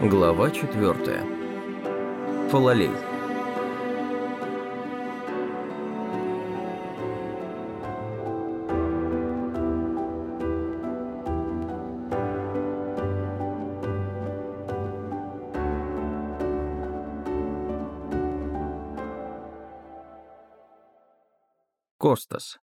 Глава 4. Фалалей. Костас.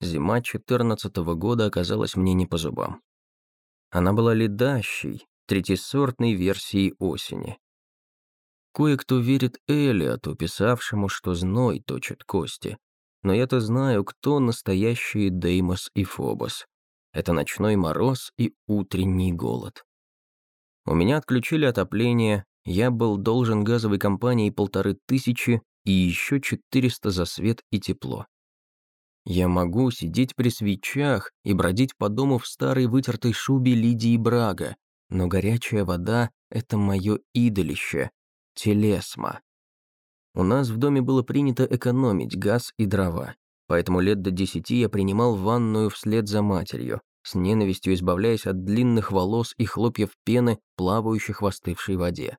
Зима четырнадцатого года оказалась мне не по зубам. Она была ледащей, третисортной версией осени. Кое-кто верит Элиоту, писавшему, что зной точит кости. Но я-то знаю, кто настоящие Деймос и Фобос. Это ночной мороз и утренний голод. У меня отключили отопление, я был должен газовой компании полторы тысячи и еще четыреста за свет и тепло. Я могу сидеть при свечах и бродить по дому в старой вытертой шубе Лидии Брага, но горячая вода — это мое идолище, телесма. У нас в доме было принято экономить газ и дрова, поэтому лет до десяти я принимал ванную вслед за матерью, с ненавистью избавляясь от длинных волос и хлопьев пены, плавающих в остывшей воде.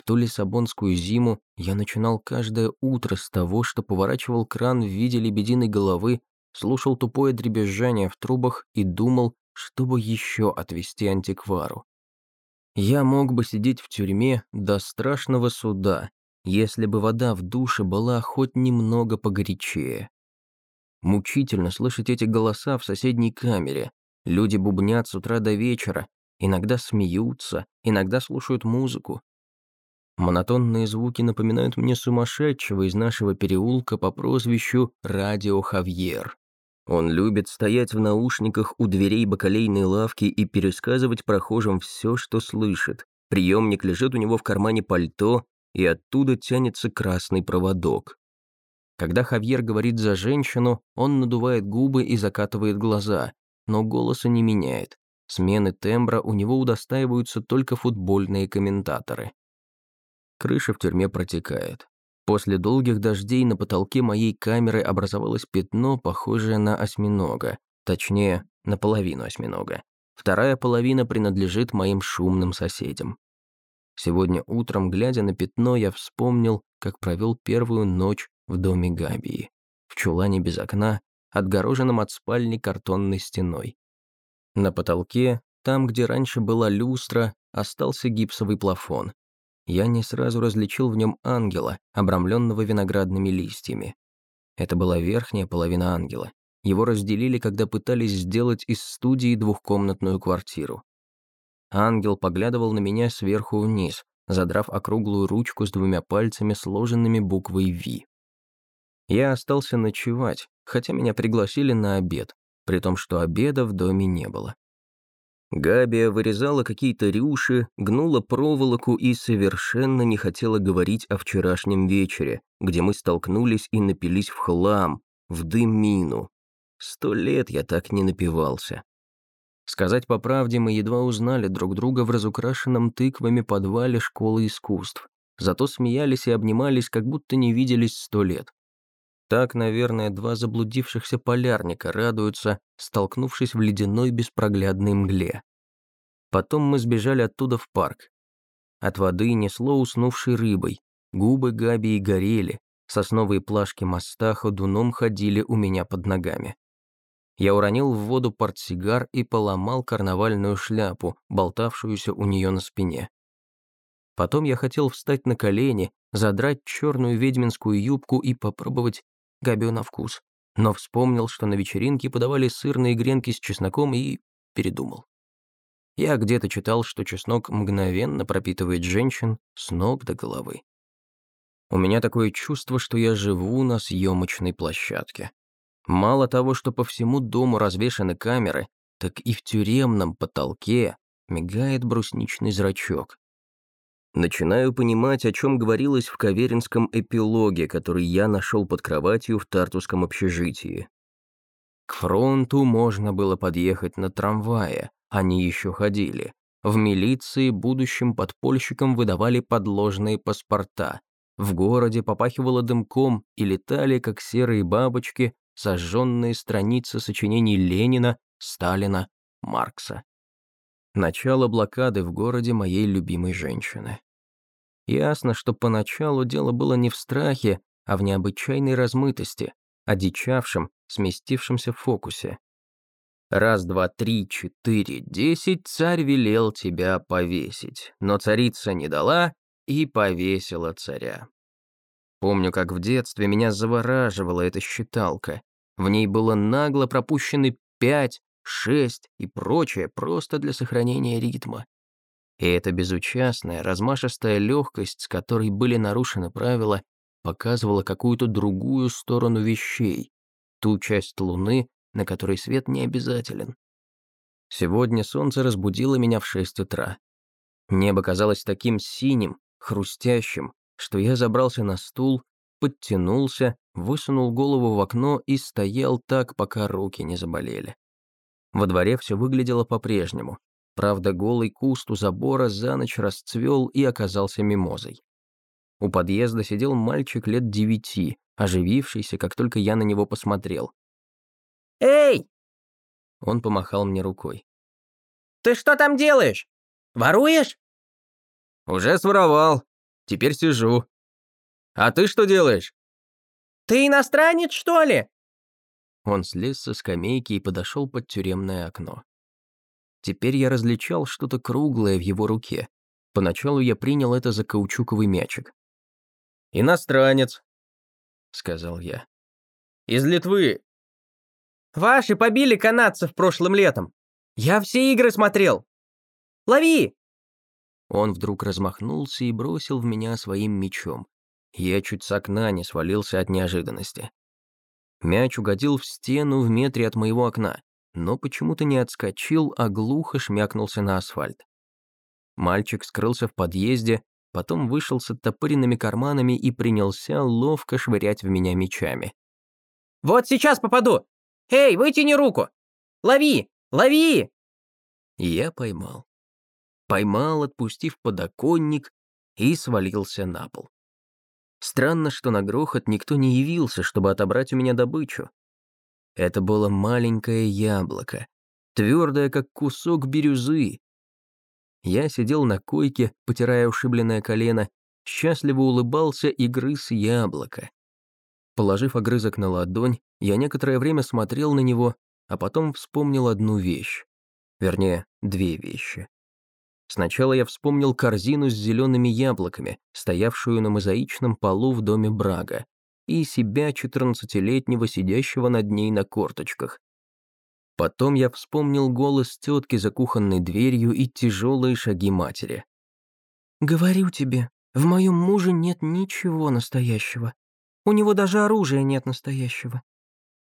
В ту лиссабонскую зиму я начинал каждое утро с того, что поворачивал кран в виде лебединой головы, слушал тупое дребезжание в трубах и думал, чтобы еще отвести антиквару. Я мог бы сидеть в тюрьме до страшного суда, если бы вода в душе была хоть немного погорячее. Мучительно слышать эти голоса в соседней камере. Люди бубнят с утра до вечера, иногда смеются, иногда слушают музыку, Монотонные звуки напоминают мне сумасшедшего из нашего переулка по прозвищу Радио Хавьер. Он любит стоять в наушниках у дверей бакалейной лавки и пересказывать прохожим все, что слышит. Приемник лежит у него в кармане пальто, и оттуда тянется красный проводок. Когда Хавьер говорит за женщину, он надувает губы и закатывает глаза, но голоса не меняет. Смены тембра у него удостаиваются только футбольные комментаторы. Крыша в тюрьме протекает. После долгих дождей на потолке моей камеры образовалось пятно, похожее на осьминога. Точнее, наполовину осьминога. Вторая половина принадлежит моим шумным соседям. Сегодня утром, глядя на пятно, я вспомнил, как провел первую ночь в доме Габии. В чулане без окна, отгороженном от спальни картонной стеной. На потолке, там, где раньше была люстра, остался гипсовый плафон, я не сразу различил в нем ангела, обрамленного виноградными листьями. Это была верхняя половина ангела. Его разделили, когда пытались сделать из студии двухкомнатную квартиру. Ангел поглядывал на меня сверху вниз, задрав округлую ручку с двумя пальцами, сложенными буквой «Ви». Я остался ночевать, хотя меня пригласили на обед, при том, что обеда в доме не было. Габия вырезала какие-то рюши, гнула проволоку и совершенно не хотела говорить о вчерашнем вечере, где мы столкнулись и напились в хлам, в дымину. Сто лет я так не напивался. Сказать по правде, мы едва узнали друг друга в разукрашенном тыквами подвале школы искусств. Зато смеялись и обнимались, как будто не виделись сто лет. Так, наверное, два заблудившихся полярника радуются, столкнувшись в ледяной беспроглядной мгле. Потом мы сбежали оттуда в парк. От воды несло уснувшей рыбой, губы Габи и горели, сосновые плашки моста ходуном ходили у меня под ногами. Я уронил в воду портсигар и поломал карнавальную шляпу, болтавшуюся у нее на спине. Потом я хотел встать на колени, задрать черную ведьминскую юбку и попробовать Габио на вкус. Но вспомнил, что на вечеринке подавали сырные гренки с чесноком и передумал. Я где-то читал, что чеснок мгновенно пропитывает женщин с ног до головы. У меня такое чувство, что я живу на съемочной площадке. Мало того, что по всему дому развешаны камеры, так и в тюремном потолке мигает брусничный зрачок. Начинаю понимать, о чем говорилось в каверинском эпилоге, который я нашел под кроватью в тартусском общежитии. К фронту можно было подъехать на трамвае, они еще ходили. В милиции будущим подпольщикам выдавали подложные паспорта. В городе попахивало дымком и летали, как серые бабочки, сожженные страницы сочинений Ленина, Сталина, Маркса. Начало блокады в городе моей любимой женщины. Ясно, что поначалу дело было не в страхе, а в необычайной размытости, одичавшем, сместившемся фокусе. Раз, два, три, четыре, десять, царь велел тебя повесить, но царица не дала и повесила царя. Помню, как в детстве меня завораживала эта считалка. В ней было нагло пропущены пять, шесть и прочее просто для сохранения ритма. И эта безучастная, размашистая легкость, с которой были нарушены правила, показывала какую-то другую сторону вещей, ту часть Луны, на которой свет не обязателен. Сегодня солнце разбудило меня в шесть утра. Небо казалось таким синим, хрустящим, что я забрался на стул, подтянулся, высунул голову в окно и стоял так, пока руки не заболели. Во дворе все выглядело по-прежнему. Правда, голый куст у забора за ночь расцвел и оказался мимозой. У подъезда сидел мальчик лет девяти, оживившийся, как только я на него посмотрел. «Эй!» Он помахал мне рукой. «Ты что там делаешь? Воруешь?» «Уже своровал. Теперь сижу. А ты что делаешь?» «Ты иностранец, что ли?» Он слез со скамейки и подошел под тюремное окно. Теперь я различал что-то круглое в его руке. Поначалу я принял это за каучуковый мячик. «Иностранец», — сказал я. «Из Литвы». «Ваши побили канадцев прошлым летом. Я все игры смотрел. Лови!» Он вдруг размахнулся и бросил в меня своим мечом. Я чуть с окна не свалился от неожиданности. Мяч угодил в стену в метре от моего окна, но почему-то не отскочил, а глухо шмякнулся на асфальт. Мальчик скрылся в подъезде, потом вышел с оттопыренными карманами и принялся ловко швырять в меня мечами. «Вот сейчас попаду! Эй, вытяни руку! Лови! Лови!» Я поймал поймал, отпустив подоконник, и свалился на пол. Странно, что на грохот никто не явился, чтобы отобрать у меня добычу. Это было маленькое яблоко, твердое, как кусок бирюзы. Я сидел на койке, потирая ушибленное колено, счастливо улыбался и грыз яблоко. Положив огрызок на ладонь, я некоторое время смотрел на него, а потом вспомнил одну вещь. Вернее, две вещи. Сначала я вспомнил корзину с зелеными яблоками, стоявшую на мозаичном полу в доме Брага, и себя, четырнадцатилетнего, сидящего над ней на корточках. Потом я вспомнил голос тетки за кухонной дверью и тяжелые шаги матери. «Говорю тебе, в моем муже нет ничего настоящего. У него даже оружия нет настоящего.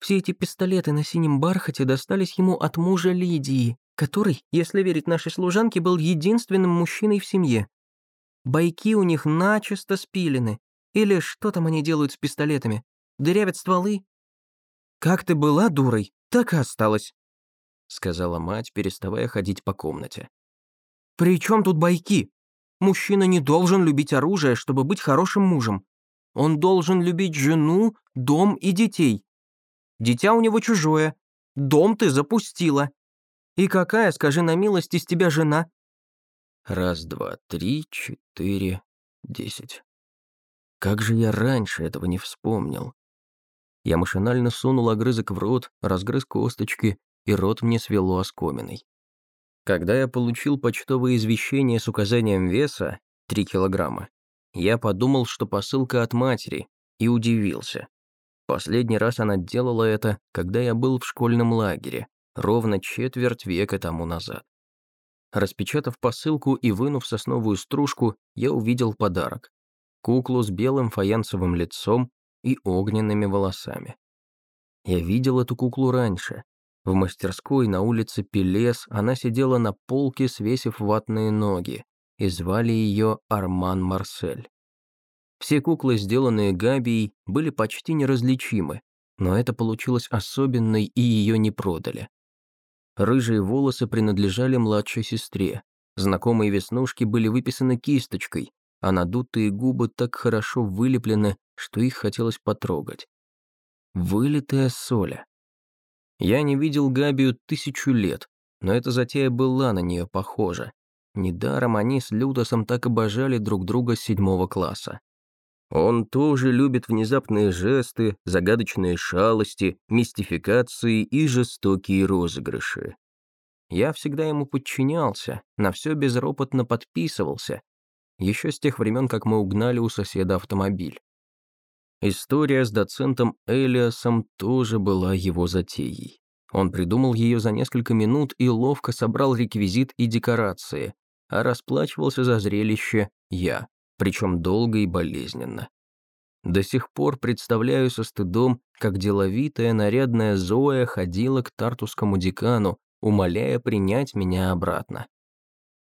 Все эти пистолеты на синем бархате достались ему от мужа Лидии, который, если верить нашей служанке, был единственным мужчиной в семье. Байки у них начисто спилены. Или что там они делают с пистолетами? Дырявят стволы? «Как ты была дурой, так и осталась», — сказала мать, переставая ходить по комнате. «При чем тут байки? Мужчина не должен любить оружие, чтобы быть хорошим мужем. Он должен любить жену, дом и детей. Дитя у него чужое. Дом ты запустила. И какая, скажи на милость, из тебя жена?» Раз, два, три, четыре, десять. Как же я раньше этого не вспомнил? Я машинально сунул огрызок в рот, разгрыз косточки, и рот мне свело оскоминой. Когда я получил почтовое извещение с указанием веса, 3 килограмма, я подумал, что посылка от матери, и удивился. Последний раз она делала это, когда я был в школьном лагере, ровно четверть века тому назад. Распечатав посылку и вынув сосновую стружку, я увидел подарок. Куклу с белым фаянсовым лицом и огненными волосами. Я видел эту куклу раньше. В мастерской на улице Пелес она сидела на полке, свесив ватные ноги, и звали ее Арман Марсель. Все куклы, сделанные Габией, были почти неразличимы, но это получилось особенной, и ее не продали. Рыжие волосы принадлежали младшей сестре. Знакомые веснушки были выписаны кисточкой, а надутые губы так хорошо вылеплены, что их хотелось потрогать. Вылитая соля. Я не видел Габию тысячу лет, Но эта затея была на нее похожа. Недаром они с Лютосом так обожали друг друга с седьмого класса. Он тоже любит внезапные жесты, загадочные шалости, мистификации и жестокие розыгрыши. Я всегда ему подчинялся, на все безропотно подписывался, еще с тех времен, как мы угнали у соседа автомобиль. История с доцентом Элиасом тоже была его затеей. Он придумал ее за несколько минут и ловко собрал реквизит и декорации, а расплачивался за зрелище я, причем долго и болезненно. До сих пор представляю со стыдом, как деловитая нарядная Зоя ходила к тартускому декану, умоляя принять меня обратно.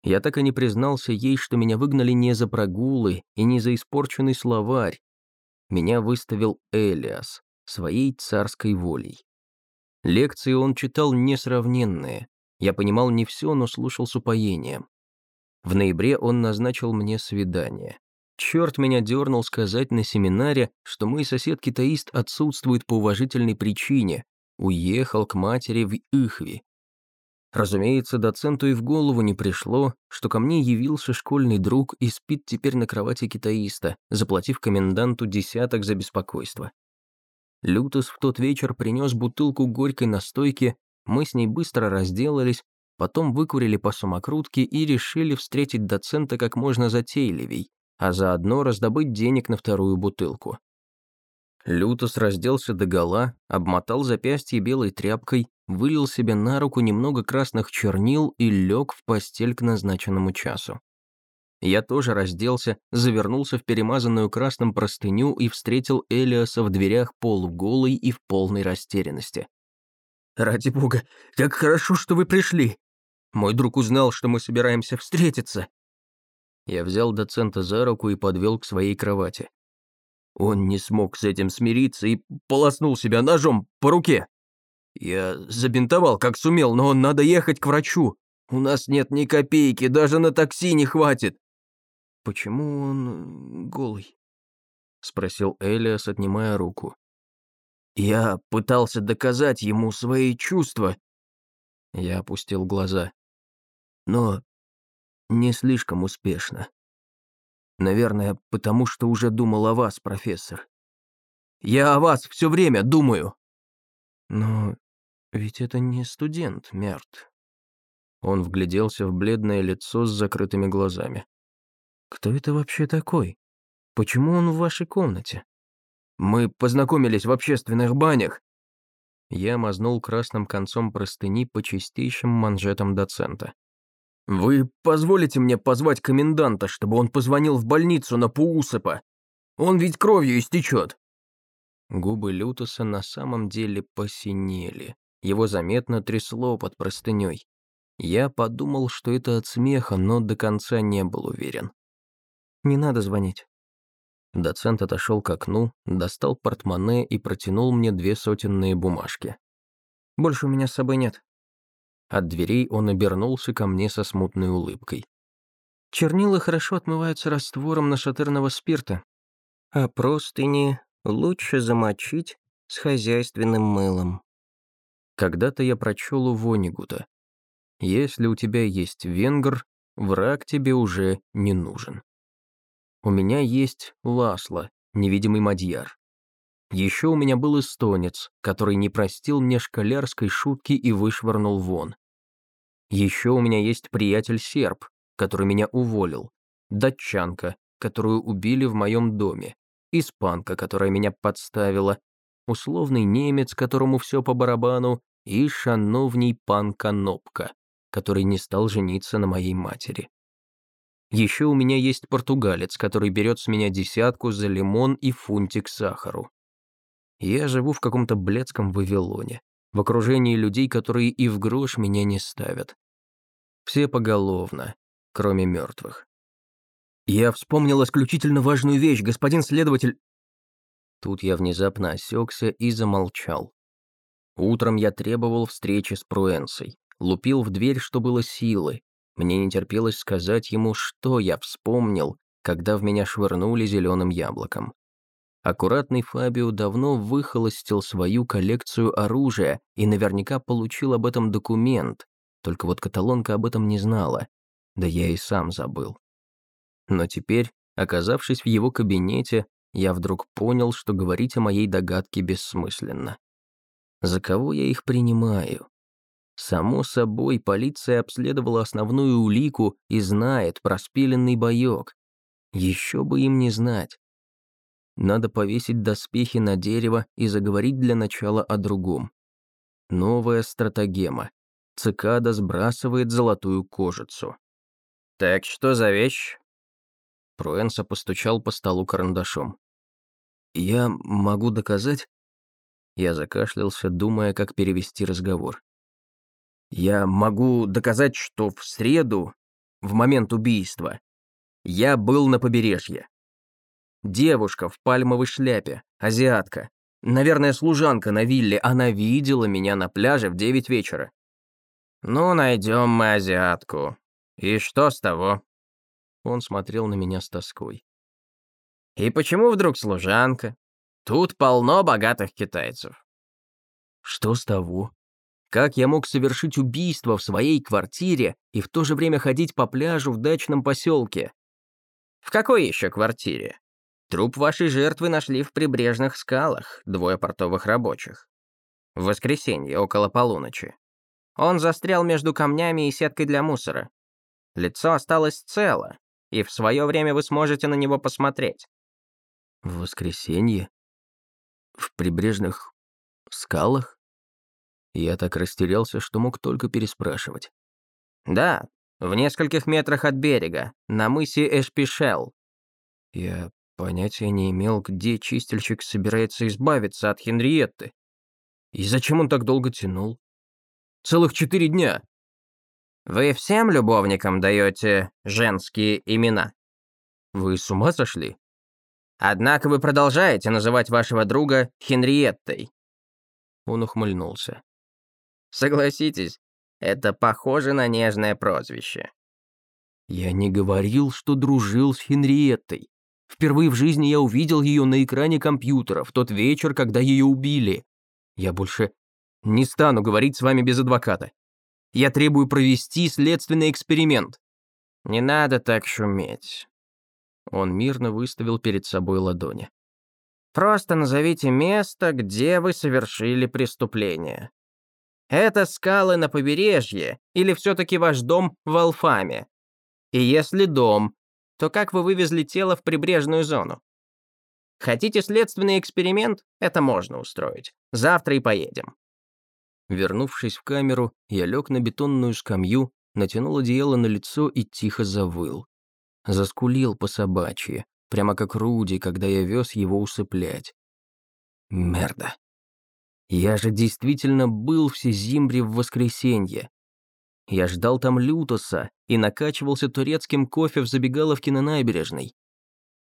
Я так и не признался ей, что меня выгнали не за прогулы и не за испорченный словарь. Меня выставил Элиас своей царской волей. Лекции он читал несравненные. Я понимал не все, но слушал с упоением. В ноябре он назначил мне свидание. Черт меня дернул сказать на семинаре, что мой сосед-китаист отсутствует по уважительной причине, уехал к матери в Ихви. Разумеется, доценту и в голову не пришло, что ко мне явился школьный друг и спит теперь на кровати китаиста, заплатив коменданту десяток за беспокойство. Лютос в тот вечер принес бутылку горькой настойки, мы с ней быстро разделались, потом выкурили по самокрутке и решили встретить доцента как можно затейливей, а заодно раздобыть денег на вторую бутылку. Лютос разделся догола, обмотал запястье белой тряпкой, вылил себе на руку немного красных чернил и лег в постель к назначенному часу. Я тоже разделся, завернулся в перемазанную красным простыню и встретил Элиаса в дверях полуголый и в полной растерянности. «Ради бога, как хорошо, что вы пришли! Мой друг узнал, что мы собираемся встретиться!» Я взял доцента за руку и подвел к своей кровати. Он не смог с этим смириться и полоснул себя ножом по руке. Я забинтовал, как сумел, но надо ехать к врачу. У нас нет ни копейки, даже на такси не хватит. «Почему он голый?» — спросил Элиас, отнимая руку. «Я пытался доказать ему свои чувства». Я опустил глаза. «Но не слишком успешно. Наверное, потому что уже думал о вас, профессор. Я о вас все время думаю». «Но ведь это не студент, Мерт». Он вгляделся в бледное лицо с закрытыми глазами. Кто это вообще такой? Почему он в вашей комнате? Мы познакомились в общественных банях. Я мазнул красным концом простыни по чистейшим манжетам доцента. «Вы позволите мне позвать коменданта, чтобы он позвонил в больницу на Пуусыпа? Он ведь кровью истечет!» Губы Лютоса на самом деле посинели. Его заметно трясло под простыней. Я подумал, что это от смеха, но до конца не был уверен. Не надо звонить». Доцент отошел к окну, достал портмоне и протянул мне две сотенные бумажки. «Больше у меня с собой нет». От дверей он обернулся ко мне со смутной улыбкой. «Чернила хорошо отмываются раствором нашатырного спирта, а простыни лучше замочить с хозяйственным мылом». Когда-то я прочел у Вонигута. «Если у тебя есть венгр, враг тебе уже не нужен». У меня есть Ласло, невидимый мадьяр. Еще у меня был эстонец, который не простил мне школярской шутки и вышвырнул вон. Еще у меня есть приятель-серб, который меня уволил, датчанка, которую убили в моем доме, испанка, которая меня подставила, условный немец, которому все по барабану, и шановний пан Канопка, который не стал жениться на моей матери. Еще у меня есть португалец, который берет с меня десятку за лимон и фунтик сахару. Я живу в каком-то блядском Вавилоне, в окружении людей, которые и в грош меня не ставят. Все поголовно, кроме мертвых. Я вспомнил исключительно важную вещь, господин следователь. Тут я внезапно осекся и замолчал. Утром я требовал встречи с Пруэнсой, лупил в дверь, что было силы, мне не терпелось сказать ему, что я вспомнил, когда в меня швырнули зеленым яблоком. Аккуратный Фабио давно выхолостил свою коллекцию оружия и наверняка получил об этом документ, только вот каталонка об этом не знала, да я и сам забыл. Но теперь, оказавшись в его кабинете, я вдруг понял, что говорить о моей догадке бессмысленно. За кого я их принимаю? Само собой, полиция обследовала основную улику и знает про спиленный боёк. Еще бы им не знать. Надо повесить доспехи на дерево и заговорить для начала о другом. Новая стратагема. Цикада сбрасывает золотую кожицу. «Так что за вещь?» Пруэнса постучал по столу карандашом. «Я могу доказать?» Я закашлялся, думая, как перевести разговор. «Я могу доказать, что в среду, в момент убийства, я был на побережье. Девушка в пальмовой шляпе, азиатка. Наверное, служанка на вилле, она видела меня на пляже в девять вечера. «Ну, найдем мы азиатку. И что с того?» Он смотрел на меня с тоской. «И почему вдруг служанка? Тут полно богатых китайцев». «Что с того? Как я мог совершить убийство в своей квартире и в то же время ходить по пляжу в дачном поселке?» «В какой еще квартире? Труп вашей жертвы нашли в прибрежных скалах, двое портовых рабочих. В воскресенье, около полуночи. Он застрял между камнями и сеткой для мусора. Лицо осталось цело, и в свое время вы сможете на него посмотреть. В воскресенье? В прибрежных скалах? Я так растерялся, что мог только переспрашивать. Да, в нескольких метрах от берега, на мысе Эшпишел. Я понятия не имел, где чистильщик собирается избавиться от Хенриетты. И зачем он так долго тянул? Целых четыре дня. Вы всем любовникам даете женские имена? Вы с ума сошли? Однако вы продолжаете называть вашего друга Хенриеттой. Он ухмыльнулся. Согласитесь, это похоже на нежное прозвище. Я не говорил, что дружил с Хенриеттой. Впервые в жизни я увидел ее на экране компьютера в тот вечер, когда ее убили. Я больше не стану говорить с вами без адвоката. Я требую провести следственный эксперимент». «Не надо так шуметь». Он мирно выставил перед собой ладони. «Просто назовите место, где вы совершили преступление. Это скалы на побережье или все-таки ваш дом в Алфаме? И если дом, то как вы вывезли тело в прибрежную зону? Хотите следственный эксперимент? Это можно устроить. Завтра и поедем. Вернувшись в камеру, я лег на бетонную скамью, натянул одеяло на лицо и тихо завыл. Заскулил по собачьи, прямо как Руди, когда я вез его усыплять. Мерда. Я же действительно был в Сизимбре в воскресенье. Я ждал там Лютоса и накачивался турецким кофе в забегаловке на набережной.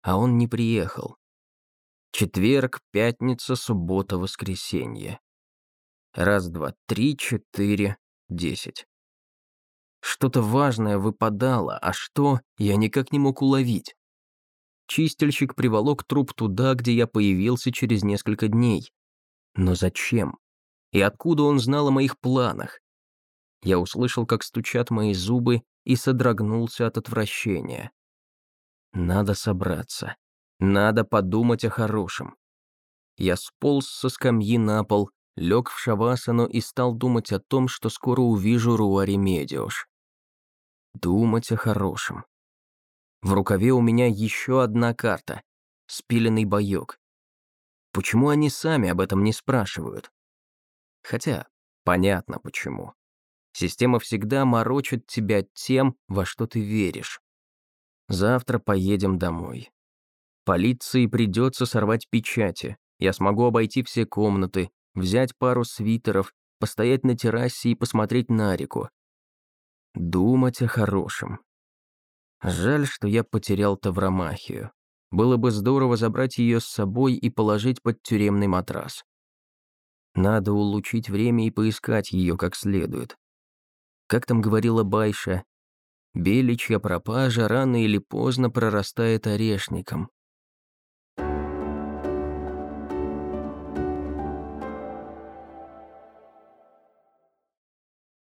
А он не приехал. Четверг, пятница, суббота, воскресенье. Раз, два, три, четыре, десять. Что-то важное выпадало, а что, я никак не мог уловить. Чистильщик приволок труп туда, где я появился через несколько дней. Но зачем? И откуда он знал о моих планах? Я услышал, как стучат мои зубы, и содрогнулся от отвращения. Надо собраться. Надо подумать о хорошем. Я сполз со скамьи на пол, лег в шавасану и стал думать о том, что скоро увижу Руари Медиош. Думать о хорошем. В рукаве у меня еще одна карта. Спиленный боек. Почему они сами об этом не спрашивают? Хотя, понятно почему. Система всегда морочит тебя тем, во что ты веришь. Завтра поедем домой. Полиции придется сорвать печати. Я смогу обойти все комнаты, взять пару свитеров, постоять на террасе и посмотреть на реку. Думать о хорошем. Жаль, что я потерял Тавромахию. Было бы здорово забрать ее с собой и положить под тюремный матрас. Надо улучшить время и поискать ее как следует. Как там говорила Байша, беличья пропажа рано или поздно прорастает орешником.